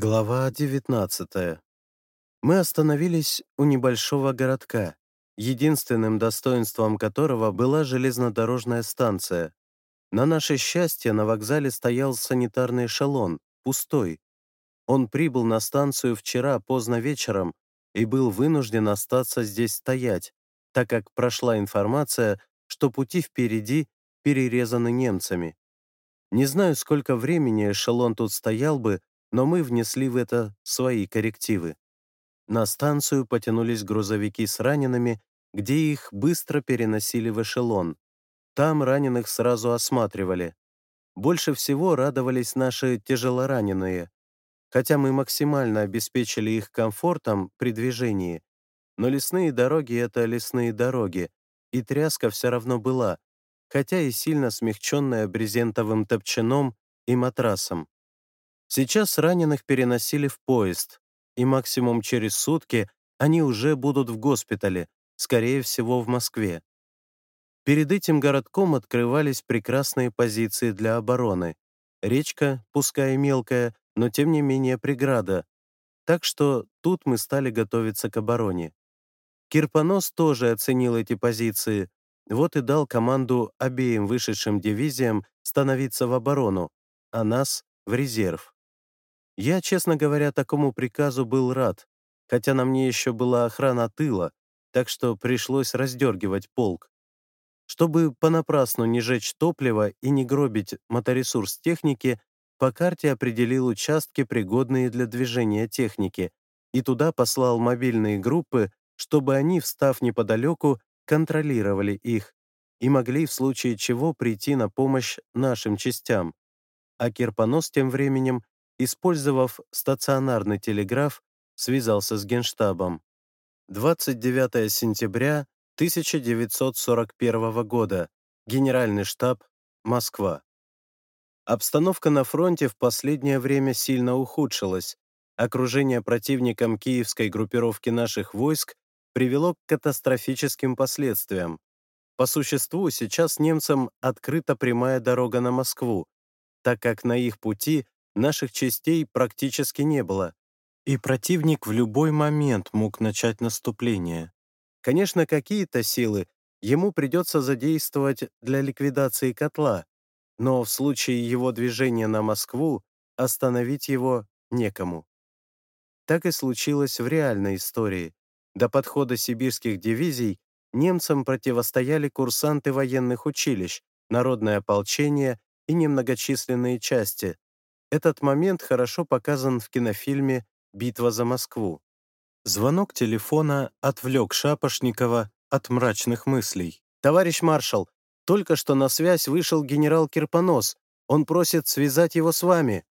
Глава 19. Мы остановились у небольшого городка, единственным достоинством которого была железнодорожная станция. На наше счастье на вокзале стоял санитарный эшелон, пустой. Он прибыл на станцию вчера поздно вечером и был вынужден остаться здесь стоять, так как прошла информация, что пути впереди перерезаны немцами. Не знаю, сколько времени эшелон тут стоял бы, но мы внесли в это свои коррективы. На станцию потянулись грузовики с ранеными, где их быстро переносили в эшелон. Там раненых сразу осматривали. Больше всего радовались наши тяжелораненые. Хотя мы максимально обеспечили их комфортом при движении, но лесные дороги — это лесные дороги, и тряска все равно была, хотя и сильно смягченная брезентовым топчаном и матрасом. Сейчас раненых переносили в поезд, и максимум через сутки они уже будут в госпитале, скорее всего, в Москве. Перед этим городком открывались прекрасные позиции для обороны. Речка, пускай мелкая, но тем не менее преграда. Так что тут мы стали готовиться к обороне. Кирпонос тоже оценил эти позиции, вот и дал команду обеим вышедшим дивизиям становиться в оборону, а нас — в резерв. Я, честно говоря, такому приказу был рад, хотя на мне еще была охрана тыла, так что пришлось раздергивать полк. Чтобы понапрасну не жечь топливо и не гробить моторесурс техники, по карте определил участки, пригодные для движения техники, и туда послал мобильные группы, чтобы они, встав неподалеку, контролировали их и могли в случае чего прийти на помощь нашим частям. А Кирпонос тем временем использовав стационарный телеграф, связался с Генштабом. 29 сентября 1941 года. Генеральный штаб. Москва. Обстановка на фронте в последнее время сильно ухудшилась. Окружение противником киевской группировки наших войск привело к катастрофическим последствиям. По существу, сейчас немцам открыта прямая дорога на Москву, так как на их пути наших частей практически не было, и противник в любой момент мог начать наступление. Конечно, какие-то силы ему придется задействовать для ликвидации котла, но в случае его движения на Москву остановить его некому. Так и случилось в реальной истории. До подхода сибирских дивизий немцам противостояли курсанты военных училищ, народное ополчение и немногочисленные части, этот момент хорошо показан в кинофильме «Битва за Москву». Звонок телефона отвлек Шапошникова от мрачных мыслей. «Товарищ маршал, только что на связь вышел генерал Кирпонос. Он просит связать его с вами.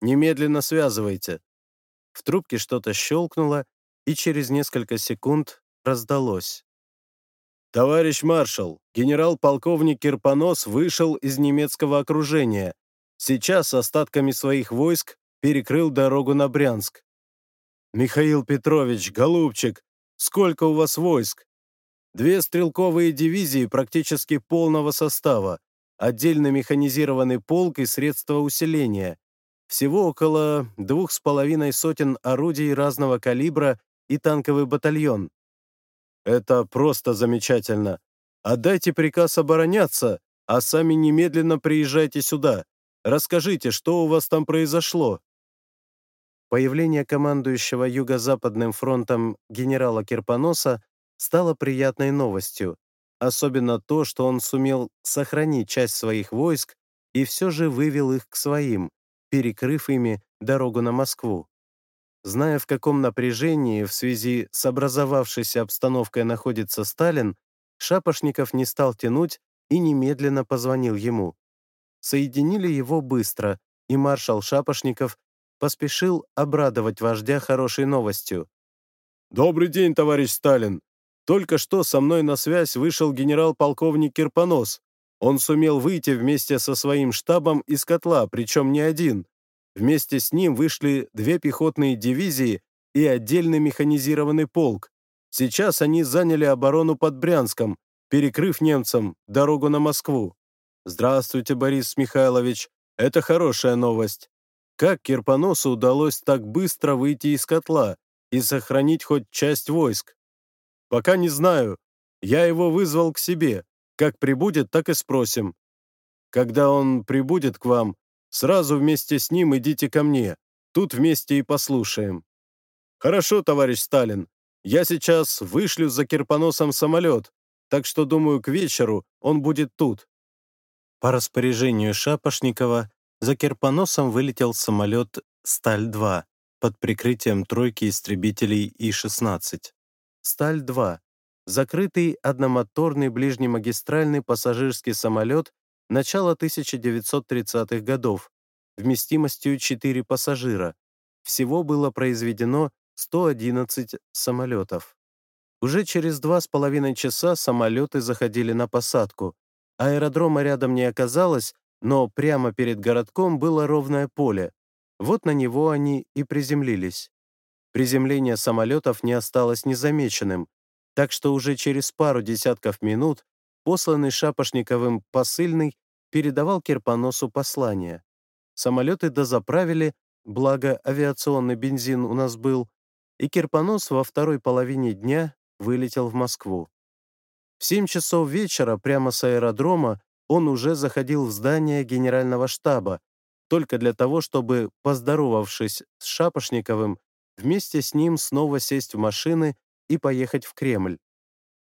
Немедленно связывайте». В трубке что-то щелкнуло, и через несколько секунд раздалось. «Товарищ маршал, генерал-полковник Кирпонос вышел из немецкого окружения. Сейчас остатками своих войск перекрыл дорогу на Брянск. «Михаил Петрович, голубчик, сколько у вас войск?» «Две стрелковые дивизии практически полного состава, отдельно механизированный полк и средства усиления. Всего около двух с половиной сотен орудий разного калибра и танковый батальон. Это просто замечательно. Отдайте приказ обороняться, а сами немедленно приезжайте сюда. Расскажите, что у вас там произошло?» Появление командующего Юго-Западным фронтом генерала Кирпоноса стало приятной новостью, особенно то, что он сумел сохранить часть своих войск и все же вывел их к своим, перекрыв ими дорогу на Москву. Зная, в каком напряжении в связи с образовавшейся обстановкой находится Сталин, Шапошников не стал тянуть и немедленно позвонил ему соединили его быстро, и маршал Шапошников поспешил обрадовать вождя хорошей новостью. «Добрый день, товарищ Сталин! Только что со мной на связь вышел генерал-полковник Кирпонос. Он сумел выйти вместе со своим штабом из котла, причем не один. Вместе с ним вышли две пехотные дивизии и отдельный механизированный полк. Сейчас они заняли оборону под Брянском, перекрыв немцам дорогу на Москву. «Здравствуйте, Борис Михайлович. Это хорошая новость. Как Кирпоносу удалось так быстро выйти из котла и сохранить хоть часть войск? Пока не знаю. Я его вызвал к себе. Как прибудет, так и спросим. Когда он прибудет к вам, сразу вместе с ним идите ко мне. Тут вместе и послушаем. Хорошо, товарищ Сталин. Я сейчас вышлю за Кирпоносом самолет, так что, думаю, к вечеру он будет тут. По распоряжению Шапошникова за Кирпоносом вылетел самолет «Сталь-2» под прикрытием тройки истребителей И-16. «Сталь-2» — закрытый одномоторный ближнемагистральный пассажирский самолет начала 1930-х годов, вместимостью 4 пассажира. Всего было произведено 111 самолетов. Уже через два с половиной часа самолеты заходили на посадку. Аэродрома рядом не оказалось, но прямо перед городком было ровное поле. Вот на него они и приземлились. Приземление самолетов не осталось незамеченным, так что уже через пару десятков минут посланный Шапошниковым посыльный передавал Кирпоносу послание. Самолеты дозаправили, благо авиационный бензин у нас был, и Кирпонос во второй половине дня вылетел в Москву. В 7 часов вечера прямо с аэродрома он уже заходил в здание генерального штаба, только для того, чтобы, поздоровавшись с Шапошниковым, вместе с ним снова сесть в машины и поехать в Кремль.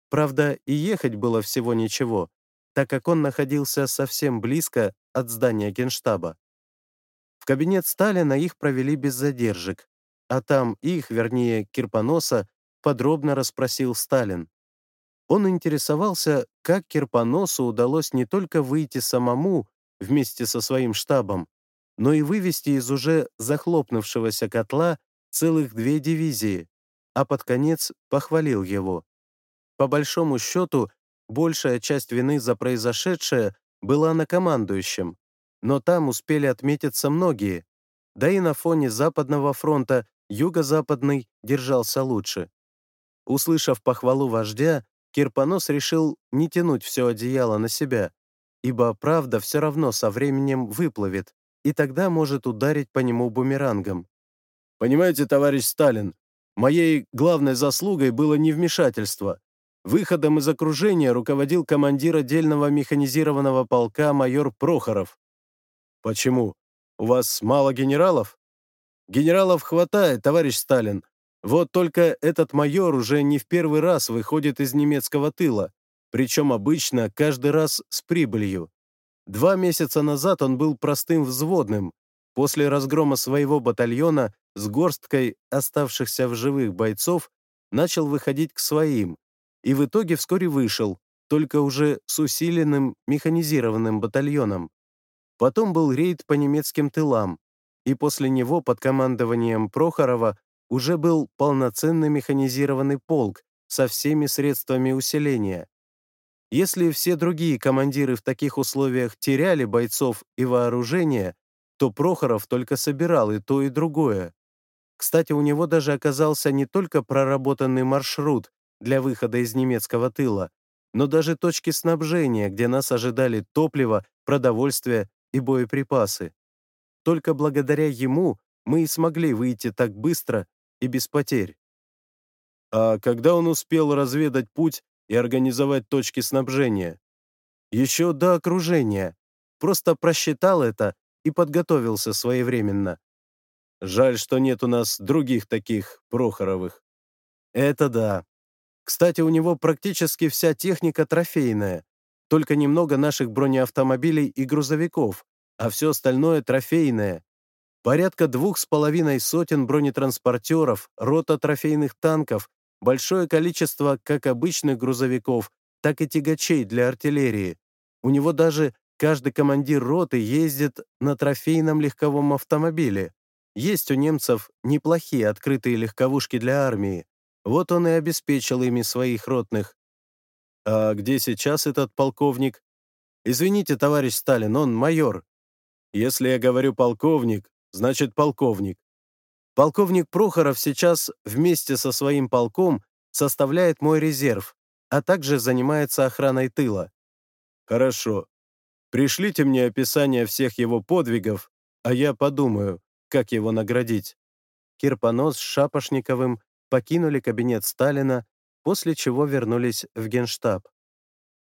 Правда, и ехать было всего ничего, так как он находился совсем близко от здания Генштаба. В кабинет Сталина их провели без задержек, а там их, вернее, Кирпоноса, подробно расспросил Сталин. Он интересовался, как Кирпоносу удалось не только выйти самому вместе со своим штабом, но и вывести из уже захлопнувшегося котла целых две дивизии, а под конец похвалил его. По большому счету, большая часть вины за произошедшее была на командующем, но там успели отметиться многие, да и на фоне Западного фронта Юго-Западный держался лучше. Услышав похвалу вождя, Кирпонос решил не тянуть все одеяло на себя, ибо правда все равно со временем выплывет, и тогда может ударить по нему бумерангом. «Понимаете, товарищ Сталин, моей главной заслугой было невмешательство. Выходом из окружения руководил командир отдельного механизированного полка майор Прохоров. Почему? У вас мало генералов? Генералов хватает, товарищ Сталин. Вот только этот майор уже не в первый раз выходит из немецкого тыла, причем обычно каждый раз с прибылью. Два месяца назад он был простым взводным. После разгрома своего батальона с горсткой оставшихся в живых бойцов начал выходить к своим, и в итоге вскоре вышел, только уже с усиленным механизированным батальоном. Потом был рейд по немецким тылам, и после него под командованием Прохорова уже был полноценный механизированный полк со всеми средствами усиления. Если все другие командиры в таких условиях теряли бойцов и вооружение, то Прохоров только собирал и то, и другое. Кстати, у него даже оказался не только проработанный маршрут для выхода из немецкого тыла, но даже точки снабжения, где нас ожидали топливо, продовольствие и боеприпасы. Только благодаря ему мы и смогли выйти так быстро и без потерь. А когда он успел разведать путь и организовать точки снабжения? Еще до окружения. Просто просчитал это и подготовился своевременно. Жаль, что нет у нас других таких Прохоровых. Это да. Кстати, у него практически вся техника трофейная, только немного наших бронеавтомобилей и грузовиков, а все остальное трофейное. Порядка двух с половиной сотен бронетранспортеров, рота трофейных танков, большое количество как обычных грузовиков, так и тягачей для артиллерии. У него даже каждый командир роты ездит на трофейном легковом автомобиле. Есть у немцев неплохие открытые легковушки для армии, вот он и обеспечил ими своих ротных. А где сейчас этот полковник? Извините, товарищ Сталин, он майор. Если я говорю полковник, значит полковник. Полковник Прохоров сейчас вместе со своим полком составляет мой резерв, а также занимается охраной тыла. Хорошо. Пришлите мне описание всех его подвигов, а я подумаю, как его наградить. Кирпонос с Шапошниковым покинули кабинет Сталина, после чего вернулись в Генштаб.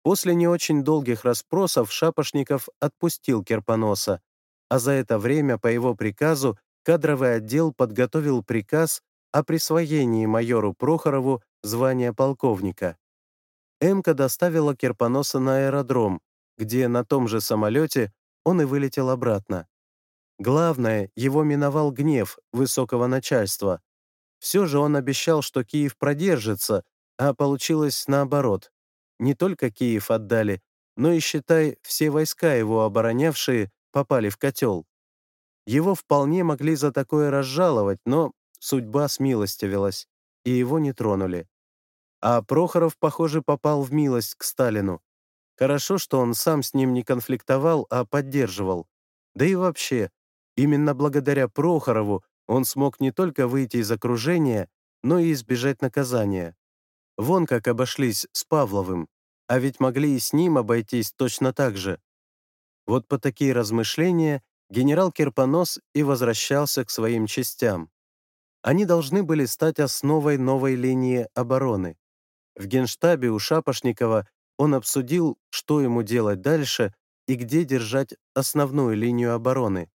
После не очень долгих расспросов Шапошников отпустил Кирпоноса, а за это время по его приказу кадровый отдел подготовил приказ о присвоении майору Прохорову звания полковника. Эмка доставила Кирпоноса на аэродром, где на том же самолете он и вылетел обратно. Главное, его миновал гнев высокого начальства. Все же он обещал, что Киев продержится, а получилось наоборот. Не только Киев отдали, но и, считай, все войска его оборонявшие попали в котел. Его вполне могли за такое разжаловать, но судьба смилостивилась, и его не тронули. А Прохоров, похоже, попал в милость к Сталину. Хорошо, что он сам с ним не конфликтовал, а поддерживал. Да и вообще, Именно благодаря Прохорову он смог не только выйти из окружения, но и избежать наказания. Вон как обошлись с Павловым, а ведь могли и с ним обойтись точно так же. Вот по такие размышления генерал Кирпонос и возвращался к своим частям. Они должны были стать основой новой линии обороны. В генштабе у Шапошникова он обсудил, что ему делать дальше и где держать основную линию обороны.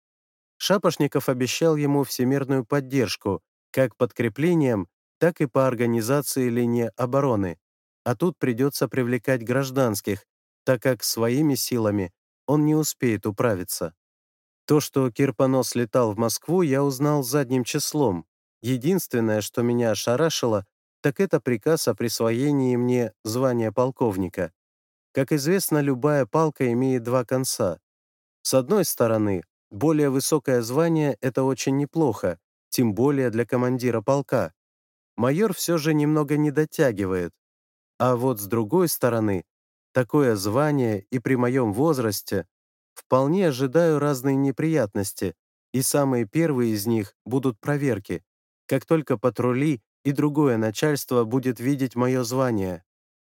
Шапошников обещал ему всемирную поддержку, как подкреплением, так и по организации линии обороны. А тут придется привлекать гражданских, так как своими силами он не успеет управиться. То, что Кирпонос летал в Москву, я узнал задним числом. Единственное, что меня ошарашило, так это приказ о присвоении мне звания полковника. Как известно, любая палка имеет два конца. С одной стороны, более высокое звание — это очень неплохо, тем более для командира полка. Майор все же немного не дотягивает. А вот с другой стороны, такое звание и при моем возрасте вполне ожидаю разные неприятности, и самые первые из них будут проверки, как только патрули и другое начальство будет видеть мое звание.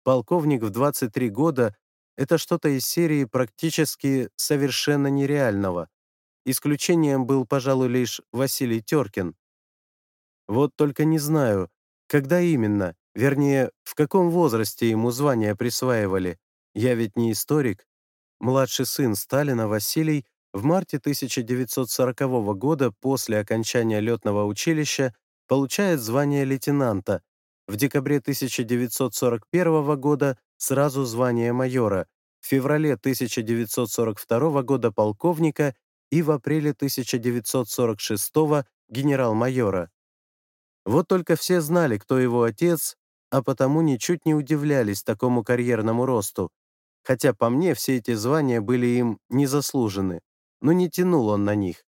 Полковник в 23 года — это что-то из серии практически совершенно нереального. Исключением был, пожалуй, лишь Василий Теркин. Вот только не знаю, когда именно, вернее, в каком возрасте ему звание присваивали. Я ведь не историк. Младший сын Сталина Василий в марте 1940 года после окончания летного училища получает звание лейтенанта, в декабре 1941 года сразу звание майора, в феврале 1942 года полковника и в апреле 1946 генерал-майора. Вот только все знали, кто его отец, а потому ничуть не удивлялись такому карьерному росту, хотя по мне все эти звания были им незаслужены, но не тянул он на них.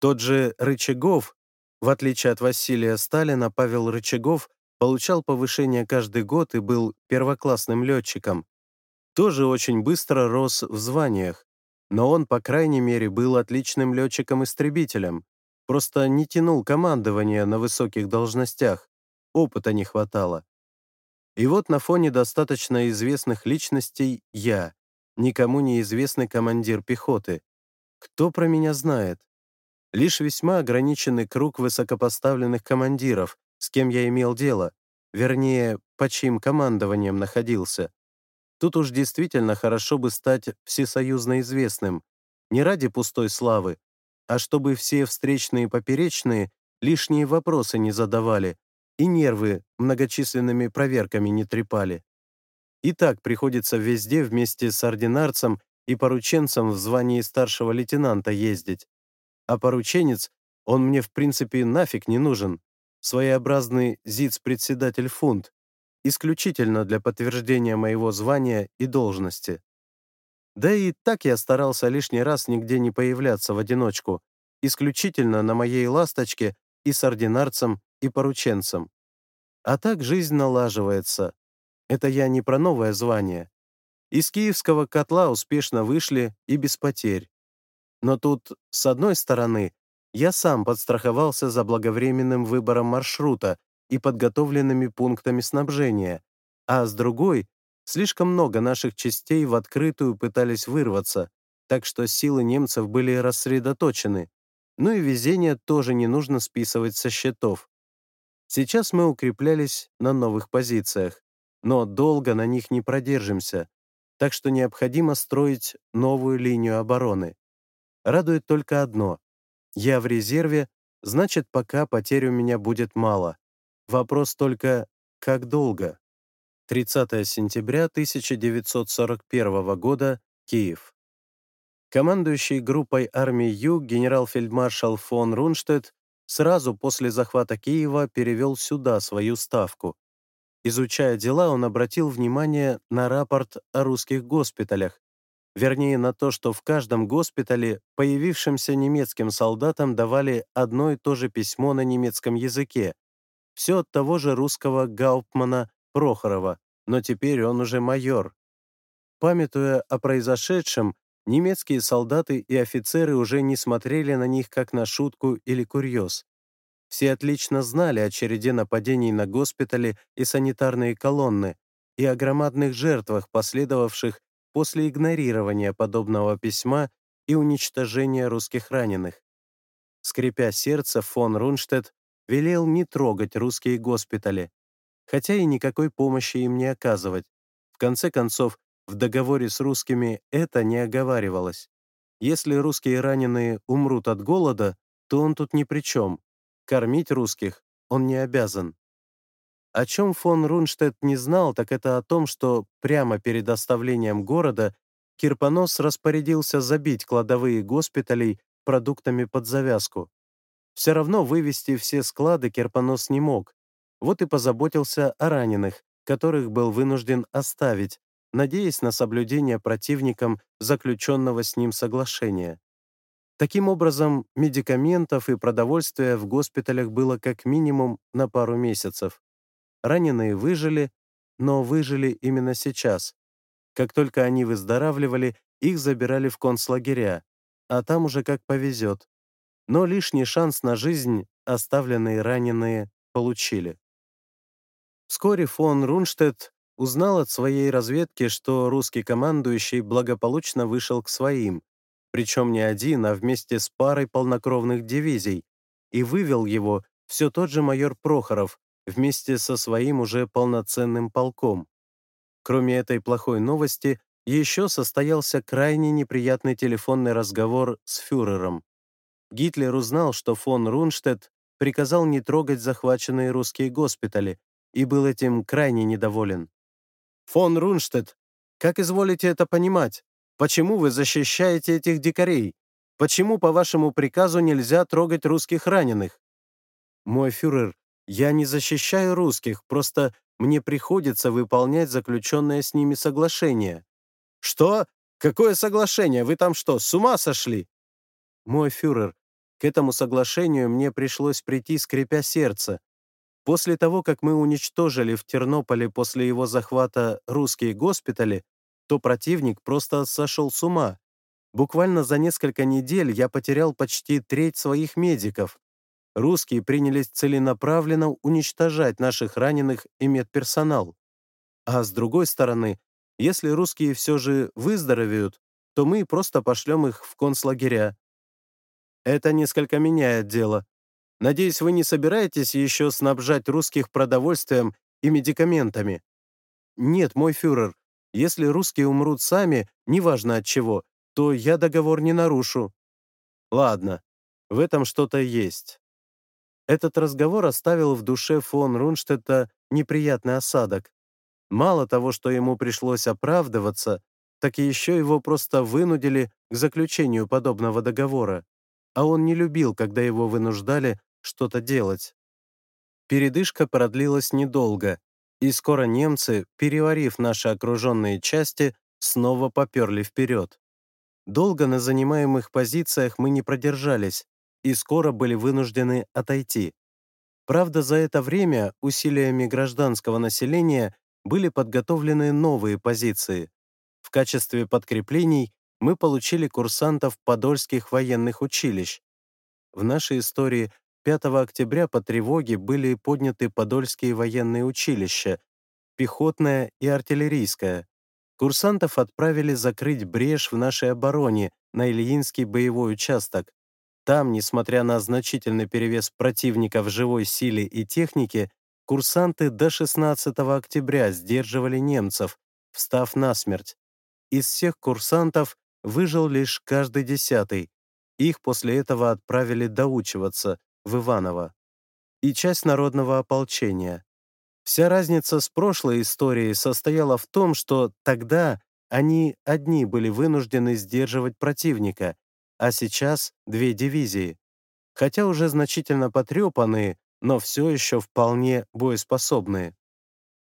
Тот же Рычагов, в отличие от Василия Сталина, Павел Рычагов получал повышение каждый год и был первоклассным летчиком. Тоже очень быстро рос в званиях, но он, по крайней мере, был отличным летчиком-истребителем, просто не тянул командование на высоких должностях, опыта не хватало. И вот на фоне достаточно известных личностей я, никому не известный командир пехоты. Кто про меня знает? Лишь весьма ограниченный круг высокопоставленных командиров, с кем я имел дело, вернее, по чьим командованием находился. Тут уж действительно хорошо бы стать всесоюзно известным, не ради пустой славы, а чтобы все встречные и поперечные лишние вопросы не задавали и нервы многочисленными проверками не трепали. И так приходится везде вместе с ординарцем и порученцем в звании старшего лейтенанта ездить. А порученец, он мне в принципе нафиг не нужен. Своеобразный ЗИЦ-председатель фунт, исключительно для подтверждения моего звания и должности. Да и так я старался лишний раз нигде не появляться в одиночку, исключительно на моей «ласточке» и с ординарцем, и порученцем. А так жизнь налаживается. Это я не про новое звание. Из киевского котла успешно вышли и без потерь. Но тут, с одной стороны, я сам подстраховался за благовременным выбором маршрута и подготовленными пунктами снабжения, а с другой, слишком много наших частей в открытую пытались вырваться, так что силы немцев были рассредоточены. Ну и везение тоже не нужно списывать со счетов. Сейчас мы укреплялись на новых позициях, но долго на них не продержимся, так что необходимо строить новую линию обороны. Радует только одно. Я в резерве, значит, пока потерь у меня будет мало. Вопрос только, как долго? 30 сентября 1941 года, Киев. Командующий группой армии Юг генерал-фельдмаршал фон Рунштедт сразу после захвата Киева перевел сюда свою ставку. Изучая дела, он обратил внимание на рапорт о русских госпиталях, вернее на то, что в каждом госпитале появившимся немецким солдатам давали одно и то же письмо на немецком языке, все от того же русского гауптмана Прохорова, но теперь он уже майор. Памятуя о произошедшем, немецкие солдаты и офицеры уже не смотрели на них как на шутку или курьез. Все отлично знали о череде нападений на госпитали и санитарные колонны и о громадных жертвах, последовавших после игнорирования подобного письма и уничтожения русских раненых. Скрипя сердце, фон Рунштедт велел не трогать русские госпитали, хотя и никакой помощи им не оказывать. В конце концов, в договоре с русскими это не оговаривалось. Если русские раненые умрут от голода, то он тут ни при чем. Кормить русских он не обязан. О чем фон Рунштедт не знал, так это о том, что прямо перед оставлением города Кирпонос распорядился забить кладовые госпиталей продуктами под завязку. Все равно вывести все склады Кирпонос не мог, вот и позаботился о раненых, которых был вынужден оставить, надеясь на соблюдение противником заключенного с ним соглашения. Таким образом, медикаментов и продовольствия в госпиталях было как минимум на пару месяцев. Раненые выжили, но выжили именно сейчас. Как только они выздоравливали, их забирали в концлагеря, а там уже как повезет. Но лишний шанс на жизнь оставленные раненые получили. Вскоре фон Рунштедт узнал от своей разведки, что русский командующий благополучно вышел к своим, причем не один, а вместе с парой полнокровных дивизий, и вывел его все тот же майор Прохоров вместе со своим уже полноценным полком. Кроме этой плохой новости, еще состоялся крайне неприятный телефонный разговор с фюрером. Гитлер узнал, что фон Рунштедт приказал не трогать захваченные русские госпитали и был этим крайне недоволен. Фон Рунштедт, как изволите это понимать? Почему вы защищаете этих дикарей? Почему, по вашему приказу, нельзя трогать русских раненых? Мой фюрер, я не защищаю русских, просто мне приходится выполнять заключенное с ними соглашение. Что? Какое соглашение? Вы там что, с ума сошли? Мой фюрер, к этому соглашению мне пришлось прийти, скрипя сердце, После того, как мы уничтожили в Тернополе после его захвата русские госпитали, то противник просто сошел с ума. Буквально за несколько недель я потерял почти треть своих медиков. Русские принялись целенаправленно уничтожать наших раненых и медперсонал. А с другой стороны, если русские все же выздоровеют, то мы просто пошлем их в концлагеря. Это несколько меняет дело. Надеюсь, вы не собираетесь еще снабжать русских продовольствием и медикаментами? Нет, мой фюрер, если русские умрут сами, неважно от чего, то я договор не нарушу. Ладно, в этом что-то есть. Этот разговор оставил в душе фон Рунштедта неприятный осадок. Мало того, что ему пришлось оправдываться, так еще его просто вынудили к заключению подобного договора. А он не любил, когда его вынуждали что-то делать. Передышка продлилась недолго, и скоро немцы, переварив наши окруженные части, снова поперли вперед. Долго на занимаемых позициях мы не продержались и скоро были вынуждены отойти. Правда, за это время усилиями гражданского населения были подготовлены новые позиции. В качестве подкреплений мы получили курсантов подольских военных училищ. В нашей истории 5 октября по тревоге были подняты Подольские военные училища, пехотное и артиллерийское. Курсантов отправили закрыть брешь в нашей обороне на Ильинский боевой участок. Там, несмотря на значительный перевес противника в живой силе и технике, курсанты до 16 октября сдерживали немцев, встав насмерть. Из всех курсантов выжил лишь каждый десятый. Их после этого отправили доучиваться в Иваново. И часть народного ополчения. Вся разница с прошлой историей состояла в том, что тогда они одни были вынуждены сдерживать противника, а сейчас две дивизии. Хотя уже значительно потрепанные, но все еще вполне боеспособные.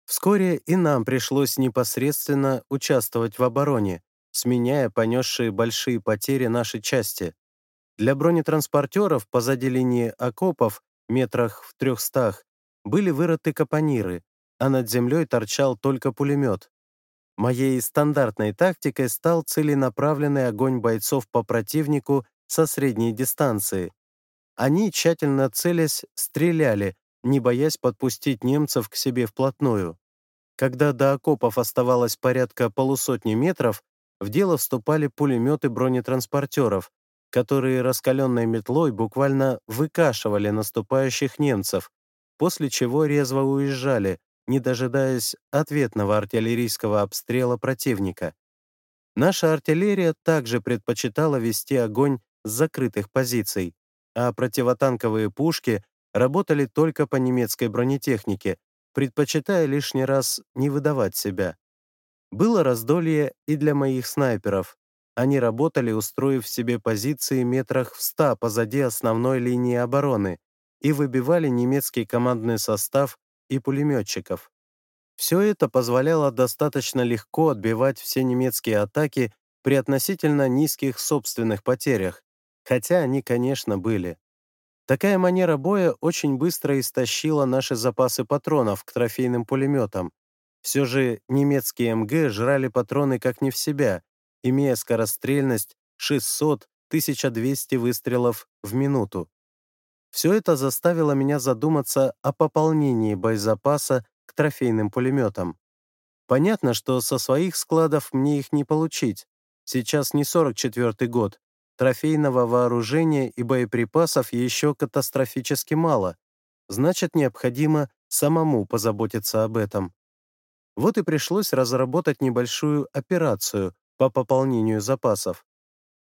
Вскоре и нам пришлось непосредственно участвовать в обороне, сменяя понесшие большие потери нашей части. Для бронетранспортеров позади линии окопов, метрах в трехстах, были вырыты капониры, а над землей торчал только пулемет. Моей стандартной тактикой стал целенаправленный огонь бойцов по противнику со средней дистанции. Они, тщательно целясь, стреляли, не боясь подпустить немцев к себе вплотную. Когда до окопов оставалось порядка полусотни метров, в дело вступали пулеметы бронетранспортеров, которые раскаленной метлой буквально выкашивали наступающих немцев, после чего резво уезжали, не дожидаясь ответного артиллерийского обстрела противника. Наша артиллерия также предпочитала вести огонь с закрытых позиций, а противотанковые пушки работали только по немецкой бронетехнике, предпочитая лишний раз не выдавать себя. Было раздолье и для моих снайперов. Они работали, устроив себе позиции метрах в ста позади основной линии обороны и выбивали немецкий командный состав и пулеметчиков. Все это позволяло достаточно легко отбивать все немецкие атаки при относительно низких собственных потерях, хотя они, конечно, были. Такая манера боя очень быстро истощила наши запасы патронов к трофейным пулеметам. Все же немецкие МГ жрали патроны как не в себя, имея скорострельность 600-1200 выстрелов в минуту. Все это заставило меня задуматься о пополнении боезапаса к трофейным пулеметам. Понятно, что со своих складов мне их не получить. Сейчас не 44-й год. Трофейного вооружения и боеприпасов еще катастрофически мало. Значит, необходимо самому позаботиться об этом. Вот и пришлось разработать небольшую операцию по пополнению запасов.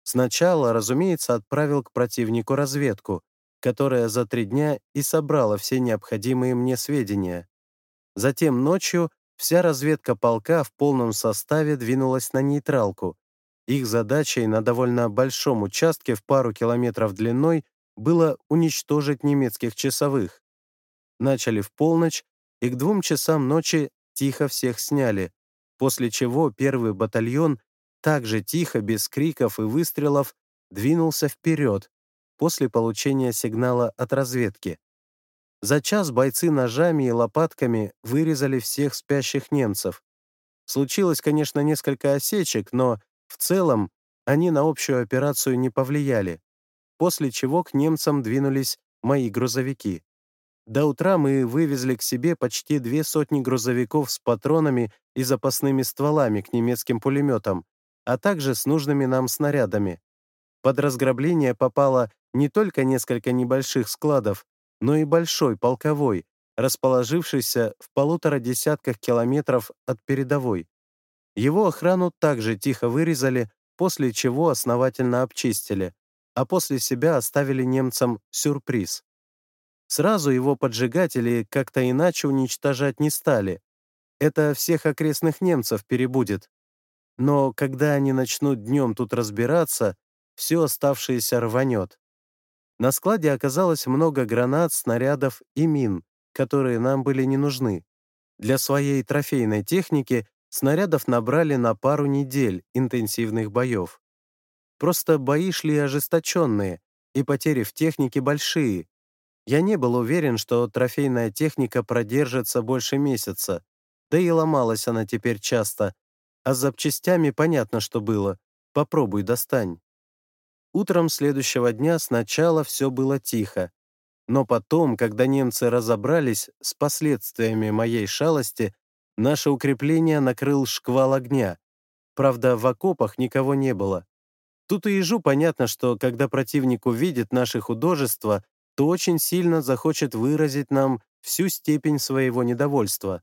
Сначала, разумеется, отправил к противнику разведку, которая за три дня и собрала все необходимые мне сведения. Затем ночью вся разведка полка в полном составе двинулась на нейтралку. Их задачей на довольно большом участке в пару километров длиной было уничтожить немецких часовых. Начали в полночь, и к двум часам ночи тихо всех сняли, после чего первый батальон также тихо, без криков и выстрелов, двинулся вперед, после получения сигнала от разведки. За час бойцы ножами и лопатками вырезали всех спящих немцев. Случилось, конечно, несколько осечек, но в целом они на общую операцию не повлияли, после чего к немцам двинулись мои грузовики. До утра мы вывезли к себе почти две сотни грузовиков с патронами и запасными стволами к немецким пулеметам, а также с нужными нам снарядами. Под разграбление попало не только несколько небольших складов, но и большой полковой, расположившийся в полутора десятках километров от передовой. Его охрану также тихо вырезали, после чего основательно обчистили, а после себя оставили немцам сюрприз. Сразу его поджигать или как-то иначе уничтожать не стали. Это всех окрестных немцев перебудет. Но когда они начнут днем тут разбираться, все оставшееся рванет. На складе оказалось много гранат, снарядов и мин, которые нам были не нужны. Для своей трофейной техники снарядов набрали на пару недель интенсивных боев. Просто бои шли ожесточенные, и потери в технике большие. Я не был уверен, что трофейная техника продержится больше месяца, да и ломалась она теперь часто, а с запчастями понятно, что было. Попробуй достань. Утром следующего дня сначала все было тихо, но потом, когда немцы разобрались с последствиями моей шалости, наше укрепление накрыл шквал огня. Правда, в окопах никого не было. Тут и ежу понятно, что когда противник увидит наше художество, то очень сильно захочет выразить нам всю степень своего недовольства.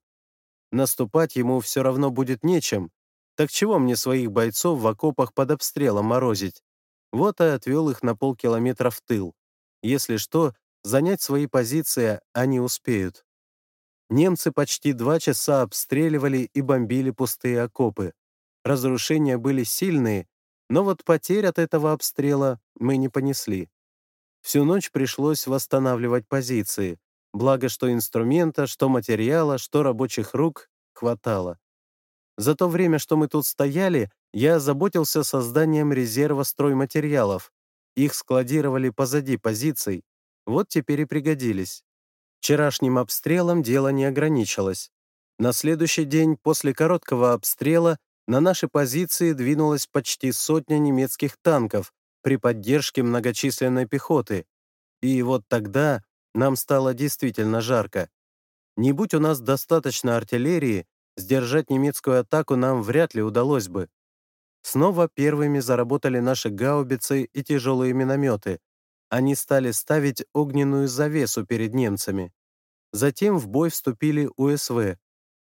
Наступать ему все равно будет нечем. Так чего мне своих бойцов в окопах под обстрелом морозить? Вот и отвел их на полкилометра в тыл. Если что, занять свои позиции они успеют. Немцы почти два часа обстреливали и бомбили пустые окопы. Разрушения были сильные, но вот потерь от этого обстрела мы не понесли. Всю ночь пришлось восстанавливать позиции, благо что инструмента, что материала, что рабочих рук хватало. За то время, что мы тут стояли, я заботился созданием резерва стройматериалов. Их складировали позади позиций. Вот теперь и пригодились. Вчерашним обстрелом дело не ограничилось. На следующий день после короткого обстрела на наши позиции двинулась почти сотня немецких танков при поддержке многочисленной пехоты. И вот тогда нам стало действительно жарко. Не будь у нас достаточно артиллерии, сдержать немецкую атаку нам вряд ли удалось бы. Снова первыми заработали наши гаубицы и тяжелые минометы. Они стали ставить огненную завесу перед немцами. Затем в бой вступили УСВ.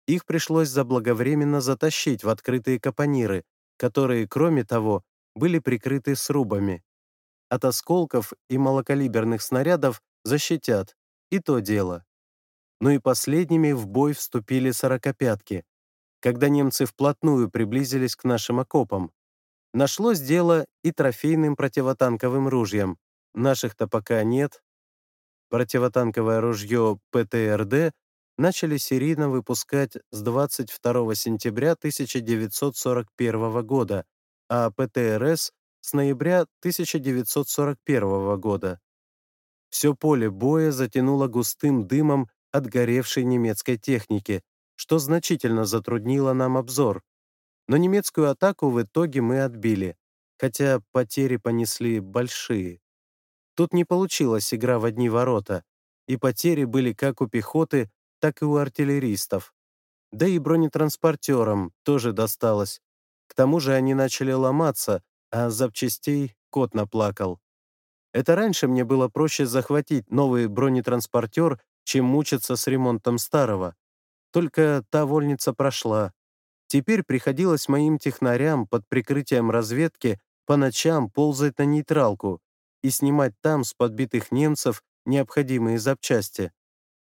Их пришлось заблаговременно затащить в открытые капониры, которые, кроме того, были прикрыты срубами. От осколков и малокалиберных снарядов защитят, и то дело. Ну и последними в бой вступили сорокопятки когда немцы вплотную приблизились к нашим окопам. Нашлось дело и трофейным противотанковым ружьям. Наших-то пока нет. Противотанковое ружье ПТРД начали серийно выпускать с 22 сентября 1941 года, а ПТРС — с ноября 1941 года. Все поле боя затянуло густым дымом от горевшей немецкой техники, что значительно затруднило нам обзор. Но немецкую атаку в итоге мы отбили, хотя потери понесли большие. Тут не получилась игра в одни ворота, и потери были как у пехоты, так и у артиллеристов. Да и бронетранспортерам тоже досталось. К тому же они начали ломаться, а запчастей кот наплакал. Это раньше мне было проще захватить новый бронетранспортер, чем мучиться с ремонтом старого. Только та вольница прошла. Теперь приходилось моим технарям под прикрытием разведки по ночам ползать на нейтралку и снимать там с подбитых немцев необходимые запчасти.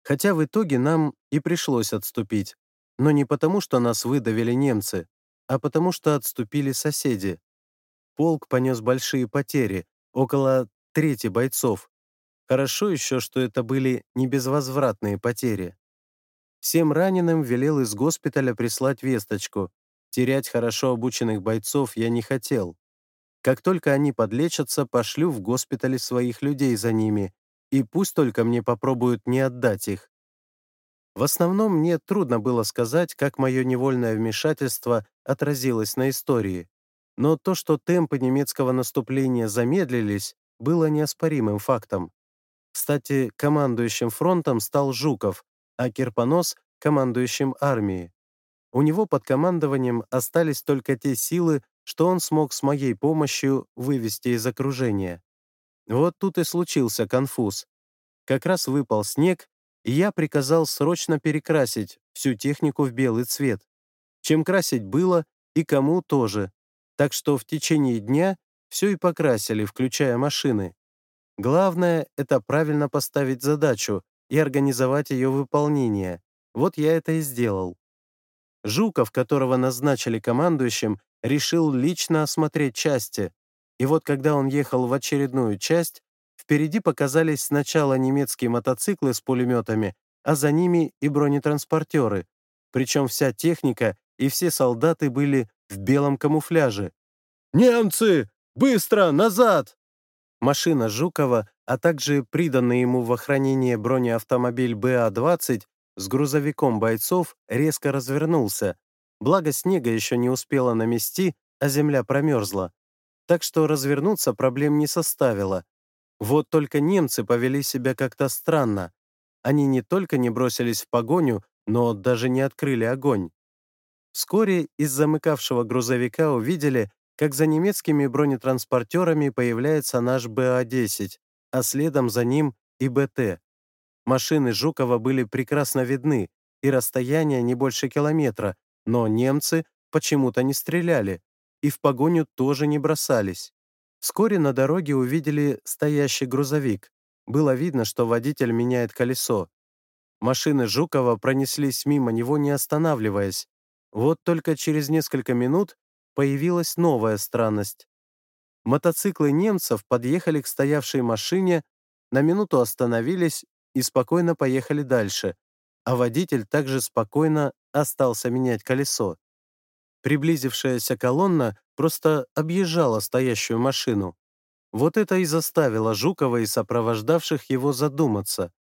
Хотя в итоге нам и пришлось отступить. Но не потому, что нас выдавили немцы, а потому что отступили соседи. Полк понес большие потери, около трети бойцов. Хорошо еще, что это были не безвозвратные потери. Всем раненым велел из госпиталя прислать весточку. Терять хорошо обученных бойцов я не хотел. Как только они подлечатся, пошлю в госпитале своих людей за ними, и пусть только мне попробуют не отдать их. В основном мне трудно было сказать, как мое невольное вмешательство отразилось на истории. Но то, что темпы немецкого наступления замедлились, было неоспоримым фактом. Кстати, командующим фронтом стал Жуков, а Кирпонос — командующим армией. У него под командованием остались только те силы, что он смог с моей помощью вывести из окружения. Вот тут и случился конфуз. Как раз выпал снег, и я приказал срочно перекрасить всю технику в белый цвет. Чем красить было и кому тоже. Так что в течение дня все и покрасили, включая машины. Главное — это правильно поставить задачу, и организовать ее выполнение. Вот я это и сделал. Жуков, которого назначили командующим, решил лично осмотреть части. И вот когда он ехал в очередную часть, впереди показались сначала немецкие мотоциклы с пулеметами, а за ними и бронетранспортеры. Причем вся техника и все солдаты были в белом камуфляже. «Немцы! Быстро! Назад!» Машина Жукова а также приданный ему в охранение бронеавтомобиль БА-20 с грузовиком бойцов резко развернулся, благо снега еще не успела намести, а земля промерзла. Так что развернуться проблем не составило. Вот только немцы повели себя как-то странно. Они не только не бросились в погоню, но даже не открыли огонь. Вскоре из замыкавшего грузовика увидели, как за немецкими бронетранспортерами появляется наш БА-10, а следом за ним и БТ. Машины Жукова были прекрасно видны, и расстояние не больше километра, но немцы почему-то не стреляли и в погоню тоже не бросались. Вскоре на дороге увидели стоящий грузовик. Было видно, что водитель меняет колесо. Машины Жукова пронеслись мимо него, не останавливаясь. Вот только через несколько минут появилась новая странность. Мотоциклы немцев подъехали к стоявшей машине, на минуту остановились и спокойно поехали дальше, а водитель также спокойно остался менять колесо. Приблизившаяся колонна просто объезжала стоящую машину. Вот это и заставило Жукова и сопровождавших его задуматься.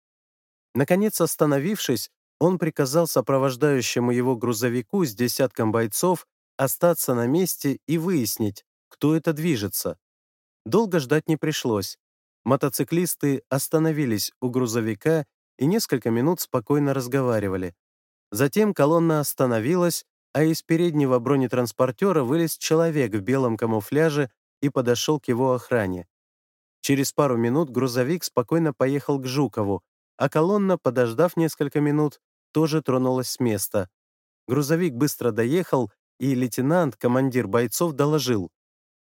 Наконец, остановившись, он приказал сопровождающему его грузовику с десятком бойцов остаться на месте и выяснить, кто это движется. Долго ждать не пришлось. Мотоциклисты остановились у грузовика и несколько минут спокойно разговаривали. Затем колонна остановилась, а из переднего бронетранспортера вылез человек в белом камуфляже и подошел к его охране. Через пару минут грузовик спокойно поехал к Жукову, а колонна, подождав несколько минут, тоже тронулась с места. Грузовик быстро доехал, и лейтенант, командир бойцов, доложил.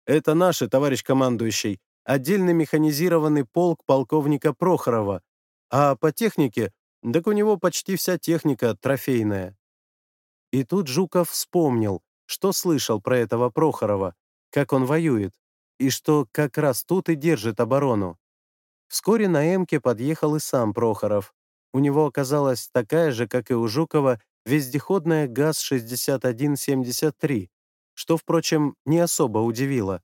«Это наши, товарищ командующий, отдельный механизированный полк полковника Прохорова, а по технике, так у него почти вся техника трофейная». И тут Жуков вспомнил, что слышал про этого Прохорова, как он воюет, и что как раз тут и держит оборону. Вскоре на «Эмке» подъехал и сам Прохоров. У него оказалась такая же, как и у Жукова, вездеходная ГАЗ-6173, что, впрочем, не особо удивило.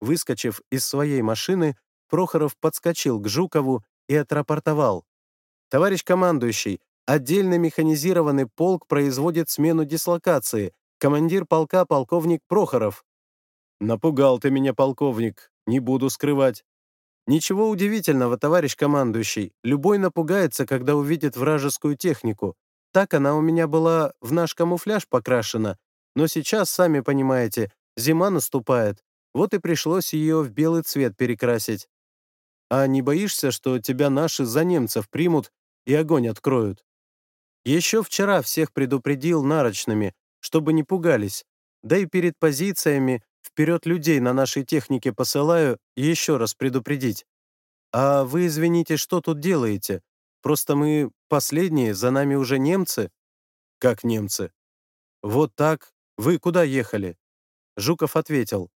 Выскочив из своей машины, Прохоров подскочил к Жукову и отрапортовал. «Товарищ командующий, отдельный механизированный полк производит смену дислокации. Командир полка полковник Прохоров». «Напугал ты меня, полковник, не буду скрывать. Ничего удивительного, товарищ командующий. Любой напугается, когда увидит вражескую технику. Так она у меня была в наш камуфляж покрашена. Но сейчас, сами понимаете, зима наступает. Вот и пришлось ее в белый цвет перекрасить. А не боишься, что тебя наши за немцев примут и огонь откроют? Еще вчера всех предупредил нарочными, чтобы не пугались. Да и перед позициями вперед людей на нашей технике посылаю еще раз предупредить. А вы, извините, что тут делаете? Просто мы последние, за нами уже немцы. Как немцы? Вот так. Вы куда ехали? Жуков ответил.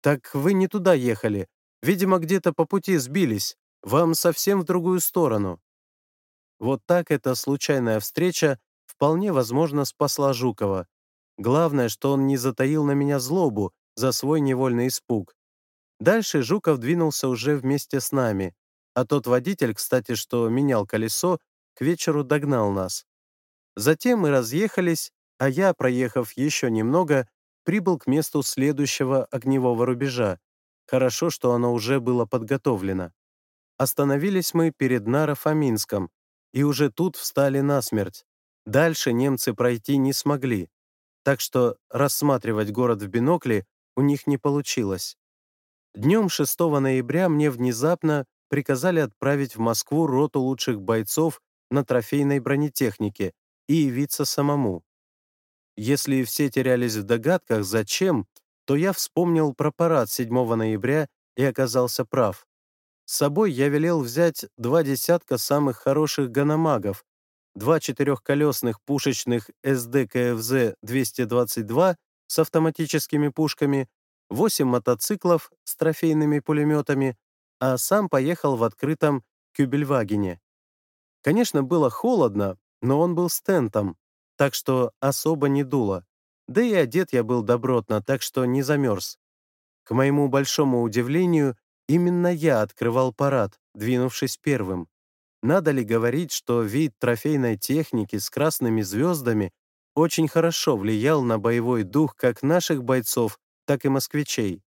Так вы не туда ехали. Видимо, где-то по пути сбились. Вам совсем в другую сторону. Вот так эта случайная встреча вполне возможно спасла Жукова. Главное, что он не затаил на меня злобу за свой невольный испуг. Дальше Жуков двинулся уже вместе с нами, а тот водитель, кстати, что менял колесо, к вечеру догнал нас. Затем мы разъехались, а я, проехав еще немного, прибыл к месту следующего огневого рубежа. Хорошо, что оно уже было подготовлено. Остановились мы перед Наро-Фоминском, и уже тут встали насмерть. Дальше немцы пройти не смогли, так что рассматривать город в бинокле у них не получилось. Днем 6 ноября мне внезапно приказали отправить в Москву роту лучших бойцов на трофейной бронетехнике и явиться самому. Если все терялись в догадках, зачем, то я вспомнил про парад 7 ноября и оказался прав. С собой я велел взять два десятка самых хороших ганамагов, два четырехколесных пушечных СДКФЗ-222 с автоматическими пушками, 8 мотоциклов с трофейными пулеметами, а сам поехал в открытом Кюбельвагене. Конечно, было холодно, но он был стентом, так что особо не дуло. Да и одет я был добротно, так что не замерз. К моему большому удивлению, именно я открывал парад, двинувшись первым. Надо ли говорить, что вид трофейной техники с красными звездами очень хорошо влиял на боевой дух как наших бойцов, так и москвичей.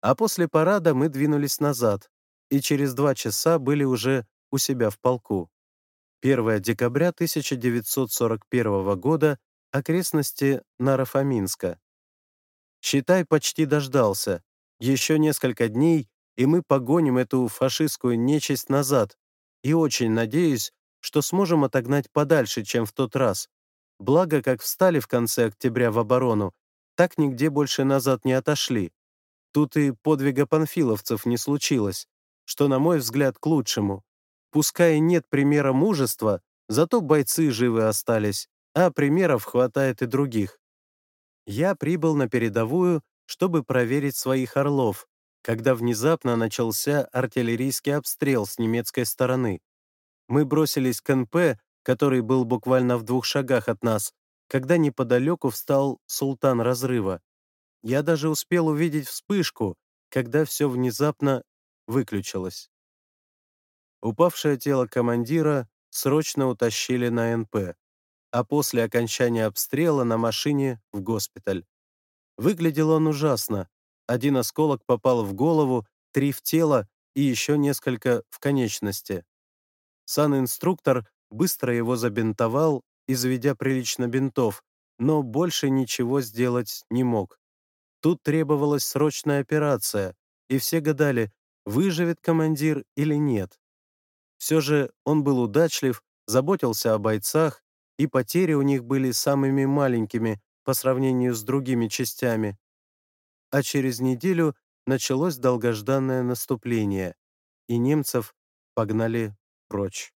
А после парада мы двинулись назад, и через два часа были уже у себя в полку. 1 декабря 1941 года, окрестности Нарафаминска. Считай, почти дождался. Еще несколько дней, и мы погоним эту фашистскую нечисть назад. И очень надеюсь, что сможем отогнать подальше, чем в тот раз. Благо, как встали в конце октября в оборону, так нигде больше назад не отошли. Тут и подвига панфиловцев не случилось, что, на мой взгляд, к лучшему. Пускай нет примера мужества, зато бойцы живы остались, а примеров хватает и других. Я прибыл на передовую, чтобы проверить своих орлов, когда внезапно начался артиллерийский обстрел с немецкой стороны. Мы бросились к НП, который был буквально в двух шагах от нас, когда неподалеку встал султан разрыва. Я даже успел увидеть вспышку, когда все внезапно выключилось. Упавшее тело командира срочно утащили на НП, а после окончания обстрела на машине в госпиталь. Выглядел он ужасно. Один осколок попал в голову, три в тело и еще несколько в конечности. Сан-инструктор быстро его забинтовал, изведя прилично бинтов, но больше ничего сделать не мог. Тут требовалась срочная операция, и все гадали, выживет командир или нет. Все же он был удачлив, заботился о бойцах, и потери у них были самыми маленькими по сравнению с другими частями. А через неделю началось долгожданное наступление, и немцев погнали прочь.